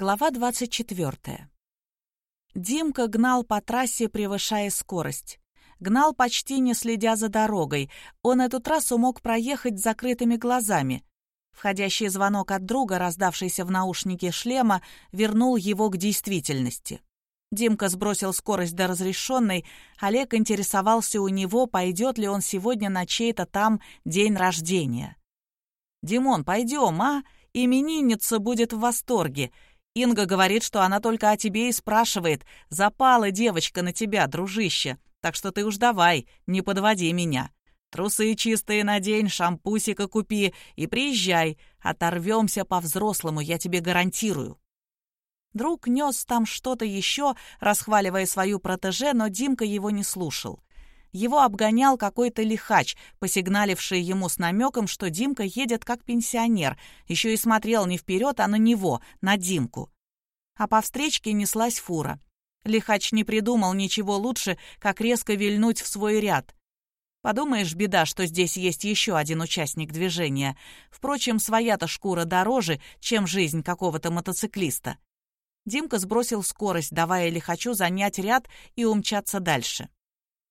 Глава 24. Димка гнал по трассе, превышая скорость. Гнал почти не следя за дорогой. Он эту трассу мог проехать с закрытыми глазами. Входящий звонок от друга, раздавшийся в наушнике шлема, вернул его к действительности. Димка сбросил скорость до разрешенной. Олег интересовался у него, пойдет ли он сегодня на чей-то там день рождения. «Димон, пойдем, а? Именинница будет в восторге. Инга говорит, что она только о тебе и спрашивает. Запала девочка на тебя, дружище. Так что ты уж давай, не подводи меня. Трусы чистые надень, шампусика купи и приезжай. Оторвемся по-взрослому, я тебе гарантирую». Друг нес там что-то еще, расхваливая свою протеже, но Димка его не слушал. Его обгонял какой-то лихач, посигналивший ему с намеком, что Димка едет как пенсионер, еще и смотрел не вперед, а на него, на Димку. А по встречке неслась фура. Лихач не придумал ничего лучше, как резко вильнуть в свой ряд. Подумаешь, беда, что здесь есть еще один участник движения. Впрочем, своя-то шкура дороже, чем жизнь какого-то мотоциклиста. Димка сбросил скорость, давая лихачу занять ряд и умчаться дальше.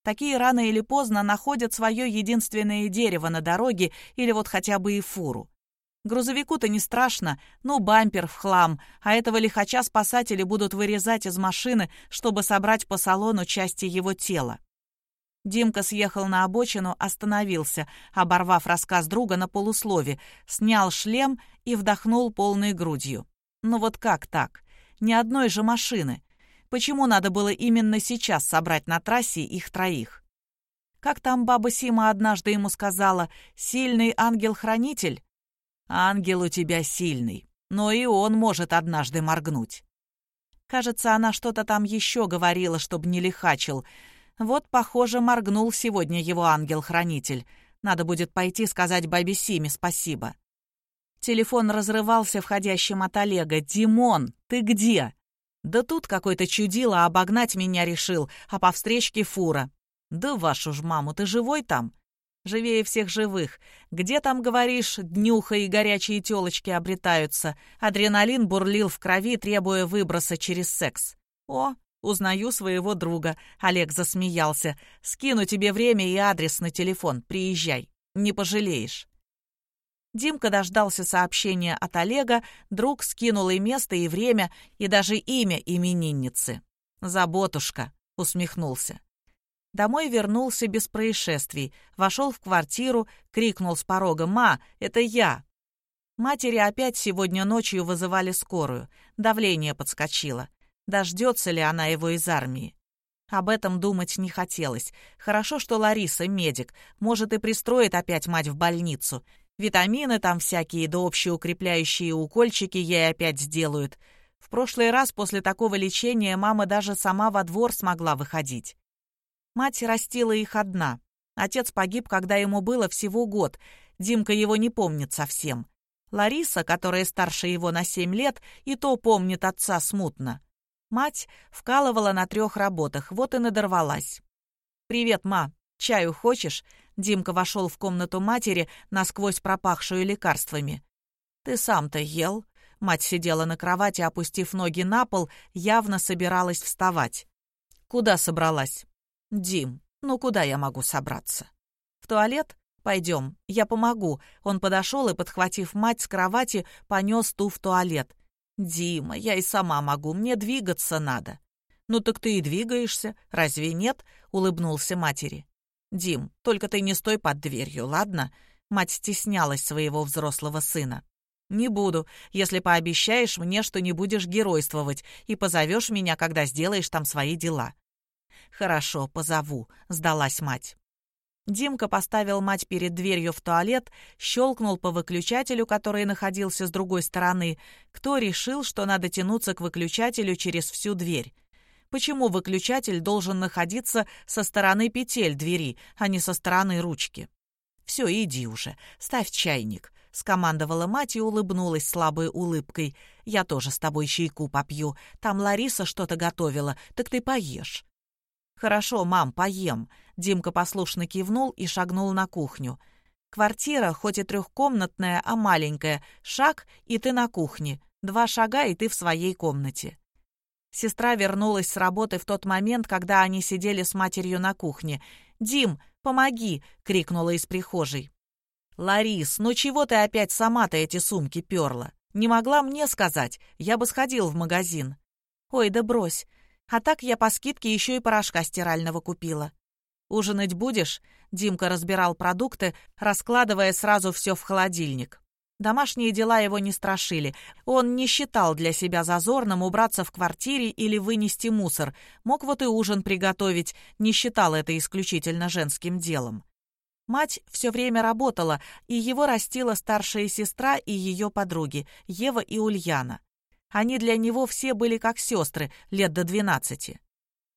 Такие рано или поздно находят свое единственное дерево на дороге или вот хотя бы и фуру. Грузовику-то не страшно, ну, бампер в хлам, а этого лихача спасатели будут вырезать из машины, чтобы собрать по салону части его тела. Димка съехал на обочину, остановился, оборвав рассказ друга на полуслове, снял шлем и вдохнул полной грудью. Ну вот как так? Ни одной же машины. Почему надо было именно сейчас собрать на трассе их троих? Как там баба Сима однажды ему сказала, «Сильный ангел-хранитель?» «Ангел у тебя сильный, но и он может однажды моргнуть». Кажется, она что-то там еще говорила, чтобы не лихачил. Вот, похоже, моргнул сегодня его ангел-хранитель. Надо будет пойти сказать бабе Симе спасибо. Телефон разрывался входящим от Олега. «Димон, ты где?» Да тут какой-то чудило обогнать меня решил, а по встречке фура. Да вашу ж маму, ты живой там? Живее всех живых. Где там, говоришь, днюха и горячие телочки обретаются? Адреналин бурлил в крови, требуя выброса через секс. О, узнаю своего друга. Олег засмеялся. Скину тебе время и адрес на телефон. Приезжай. Не пожалеешь. Димка дождался сообщения от Олега, друг скинул и место, и время, и даже имя именинницы. «Заботушка», — усмехнулся. Домой вернулся без происшествий, вошел в квартиру, крикнул с порога «Ма, это я!». Матери опять сегодня ночью вызывали скорую, давление подскочило. Дождется ли она его из армии? Об этом думать не хотелось. Хорошо, что Лариса медик, может и пристроит опять мать в больницу. Витамины там всякие, да общеукрепляющие укольчики ей опять сделают. В прошлый раз после такого лечения мама даже сама во двор смогла выходить. Мать растила их одна. Отец погиб, когда ему было всего год. Димка его не помнит совсем. Лариса, которая старше его на семь лет, и то помнит отца смутно. Мать вкалывала на трех работах, вот и надорвалась. «Привет, ма. Чаю хочешь?» Димка вошел в комнату матери, насквозь пропахшую лекарствами. «Ты сам-то ел?» Мать сидела на кровати, опустив ноги на пол, явно собиралась вставать. «Куда собралась?» «Дим, ну куда я могу собраться?» «В туалет? Пойдем, я помогу». Он подошел и, подхватив мать с кровати, понес ту в туалет. «Дима, я и сама могу, мне двигаться надо». «Ну так ты и двигаешься, разве нет?» — улыбнулся матери. «Дим, только ты не стой под дверью, ладно?» Мать стеснялась своего взрослого сына. «Не буду, если пообещаешь мне, что не будешь геройствовать и позовешь меня, когда сделаешь там свои дела». «Хорошо, позову», — сдалась мать. Димка поставил мать перед дверью в туалет, щелкнул по выключателю, который находился с другой стороны. Кто решил, что надо тянуться к выключателю через всю дверь? Почему выключатель должен находиться со стороны петель двери, а не со стороны ручки. «Все, иди уже, ставь чайник», — скомандовала мать и улыбнулась слабой улыбкой. «Я тоже с тобой чайку попью. Там Лариса что-то готовила, так ты поешь». «Хорошо, мам, поем», — Димка послушно кивнул и шагнул на кухню. Квартира, хоть и трехкомнатная, а маленькая, шаг, и ты на кухне. Два шага, и ты в своей комнате. Сестра вернулась с работы в тот момент, когда они сидели с матерью на кухне. «Дим, помоги!» — крикнула из прихожей. «Ларис, ну чего ты опять сама-то эти сумки перла? Не могла мне сказать, я бы сходил в магазин». «Ой, да брось. А так я по скидке еще и порошка стирального купила». «Ужинать будешь?» Димка разбирал продукты, раскладывая сразу все в холодильник. Домашние дела его не страшили. Он не считал для себя зазорным убраться в квартире или вынести мусор. Мог вот и ужин приготовить, не считал это исключительно женским делом. Мать все время работала, и его растила старшая сестра и ее подруги, Ева и Ульяна. Они для него все были как сестры, лет до двенадцати.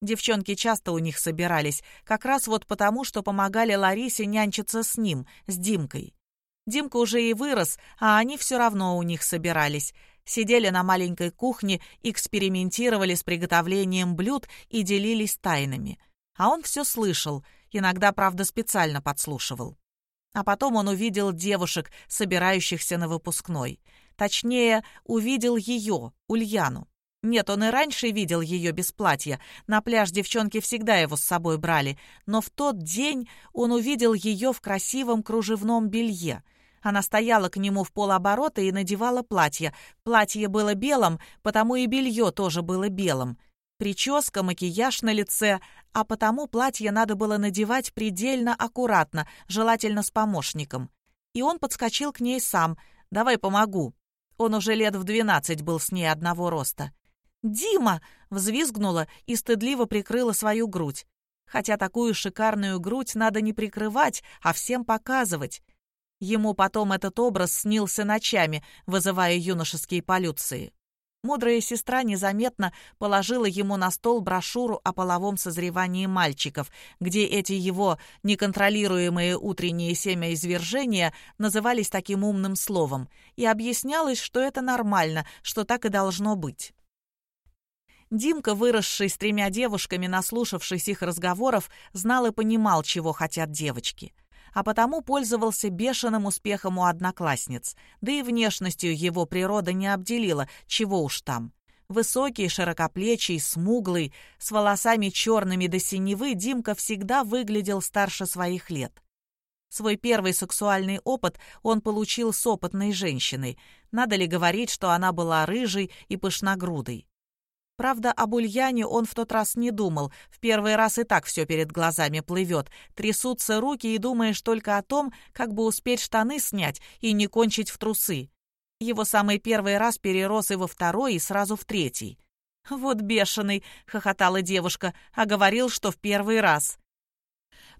Девчонки часто у них собирались, как раз вот потому, что помогали Ларисе нянчиться с ним, с Димкой. Димка уже и вырос, а они все равно у них собирались. Сидели на маленькой кухне, экспериментировали с приготовлением блюд и делились тайнами. А он все слышал, иногда, правда, специально подслушивал. А потом он увидел девушек, собирающихся на выпускной. Точнее, увидел ее, Ульяну. Нет, он и раньше видел ее без платья. На пляж девчонки всегда его с собой брали. Но в тот день он увидел ее в красивом кружевном белье. Она стояла к нему в полоборота и надевала платье. Платье было белым, потому и белье тоже было белым. Прическа, макияж на лице, а потому платье надо было надевать предельно аккуратно, желательно с помощником. И он подскочил к ней сам. «Давай помогу». Он уже лет в двенадцать был с ней одного роста. «Дима!» — взвизгнула и стыдливо прикрыла свою грудь. Хотя такую шикарную грудь надо не прикрывать, а всем показывать. Ему потом этот образ снился ночами, вызывая юношеские полюции. Мудрая сестра незаметно положила ему на стол брошюру о половом созревании мальчиков, где эти его неконтролируемые утренние семяизвержения назывались таким умным словом, и объяснялось, что это нормально, что так и должно быть. Димка, выросший с тремя девушками, наслушавшись их разговоров, знал и понимал, чего хотят девочки. А потому пользовался бешеным успехом у одноклассниц. Да и внешностью его природа не обделила, чего уж там. Высокий, широкоплечий, смуглый, с волосами черными до синевы, Димка всегда выглядел старше своих лет. Свой первый сексуальный опыт он получил с опытной женщиной. Надо ли говорить, что она была рыжей и пышногрудой? Правда, об Ульяне он в тот раз не думал. В первый раз и так все перед глазами плывет. Трясутся руки и думаешь только о том, как бы успеть штаны снять и не кончить в трусы. Его самый первый раз перерос и во второй, и сразу в третий. «Вот бешеный!» — хохотала девушка, а говорил, что в первый раз.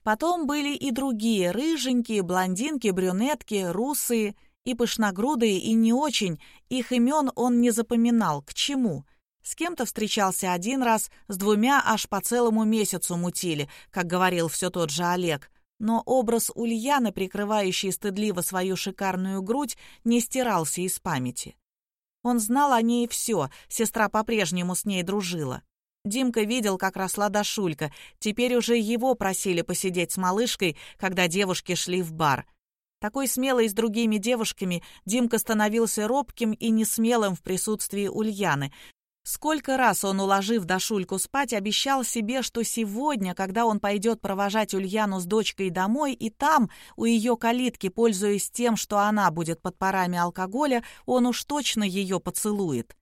Потом были и другие, рыженькие, блондинки, брюнетки, русые, и пышногрудые, и не очень. Их имен он не запоминал. К чему? — с кем-то встречался один раз, с двумя аж по целому месяцу мутили, как говорил все тот же Олег. Но образ Ульяны, прикрывающей стыдливо свою шикарную грудь, не стирался из памяти. Он знал о ней все, сестра по-прежнему с ней дружила. Димка видел, как росла Дашулька, теперь уже его просили посидеть с малышкой, когда девушки шли в бар. Такой смелой с другими девушками Димка становился робким и несмелым в присутствии Ульяны, Сколько раз он, уложив Дашульку спать, обещал себе, что сегодня, когда он пойдет провожать Ульяну с дочкой домой, и там, у ее калитки, пользуясь тем, что она будет под парами алкоголя, он уж точно ее поцелует.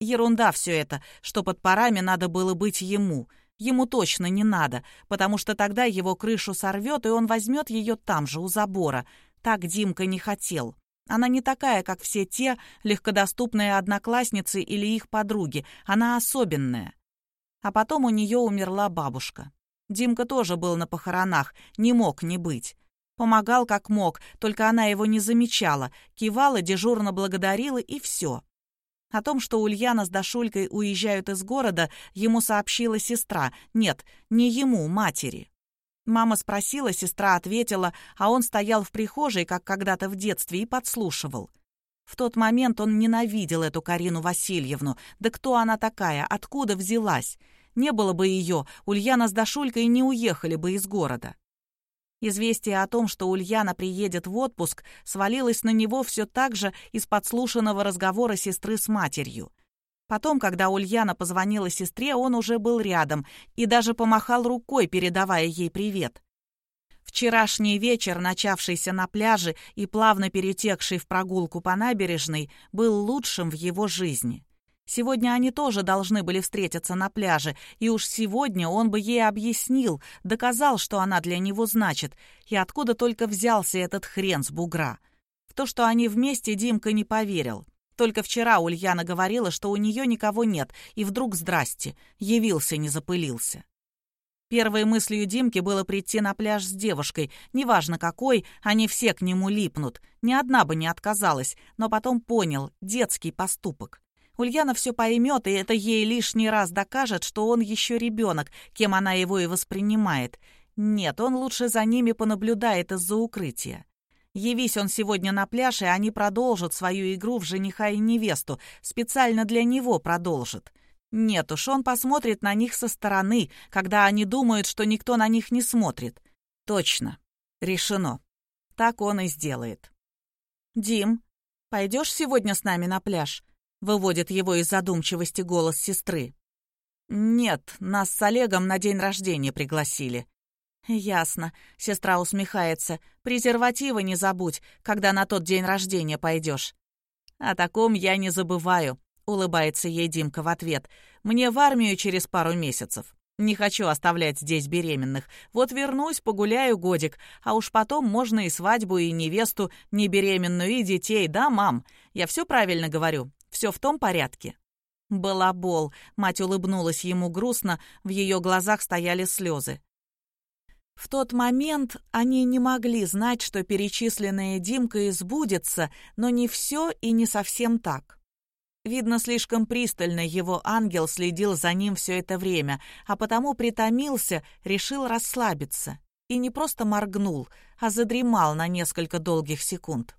Ерунда все это, что под парами надо было быть ему. Ему точно не надо, потому что тогда его крышу сорвет, и он возьмет ее там же, у забора. Так Димка не хотел. Она не такая, как все те легкодоступные одноклассницы или их подруги. Она особенная. А потом у нее умерла бабушка. Димка тоже был на похоронах, не мог не быть. Помогал как мог, только она его не замечала, кивала, дежурно благодарила и все. О том, что Ульяна с Дашулькой уезжают из города, ему сообщила сестра. Нет, не ему, матери. Мама спросила, сестра ответила, а он стоял в прихожей, как когда-то в детстве, и подслушивал. В тот момент он ненавидел эту Карину Васильевну. Да кто она такая? Откуда взялась? Не было бы ее, Ульяна с Дашулькой не уехали бы из города. Известие о том, что Ульяна приедет в отпуск, свалилось на него все так же из подслушанного разговора сестры с матерью. Потом, когда Ульяна позвонила сестре, он уже был рядом и даже помахал рукой, передавая ей привет. Вчерашний вечер, начавшийся на пляже и плавно перетекший в прогулку по набережной, был лучшим в его жизни. Сегодня они тоже должны были встретиться на пляже, и уж сегодня он бы ей объяснил, доказал, что она для него значит, и откуда только взялся этот хрен с бугра. В то, что они вместе, Димка не поверил. Только вчера Ульяна говорила, что у нее никого нет, и вдруг здрасте, явился, не запылился. Первой мыслью Димки было прийти на пляж с девушкой, неважно какой, они все к нему липнут. Ни одна бы не отказалась, но потом понял — детский поступок. Ульяна все поймет, и это ей лишний раз докажет, что он еще ребенок, кем она его и воспринимает. Нет, он лучше за ними понаблюдает из-за укрытия. Явись он сегодня на пляж, и они продолжат свою игру в жениха и невесту, специально для него продолжат. Нет уж, он посмотрит на них со стороны, когда они думают, что никто на них не смотрит. Точно. Решено. Так он и сделает. «Дим, пойдешь сегодня с нами на пляж?» Выводит его из задумчивости голос сестры. «Нет, нас с Олегом на день рождения пригласили». «Ясно», — сестра усмехается. «Презервативы не забудь, когда на тот день рождения пойдешь». «О таком я не забываю», — улыбается ей Димка в ответ. «Мне в армию через пару месяцев. Не хочу оставлять здесь беременных. Вот вернусь, погуляю годик, а уж потом можно и свадьбу, и невесту, не беременную, и детей, да, мам? Я все правильно говорю? Все в том порядке?» «Балабол», — мать улыбнулась ему грустно, в ее глазах стояли слезы. В тот момент они не могли знать, что перечисленное Димкой сбудется, но не все и не совсем так. Видно, слишком пристально его ангел следил за ним все это время, а потому притомился, решил расслабиться. И не просто моргнул, а задремал на несколько долгих секунд.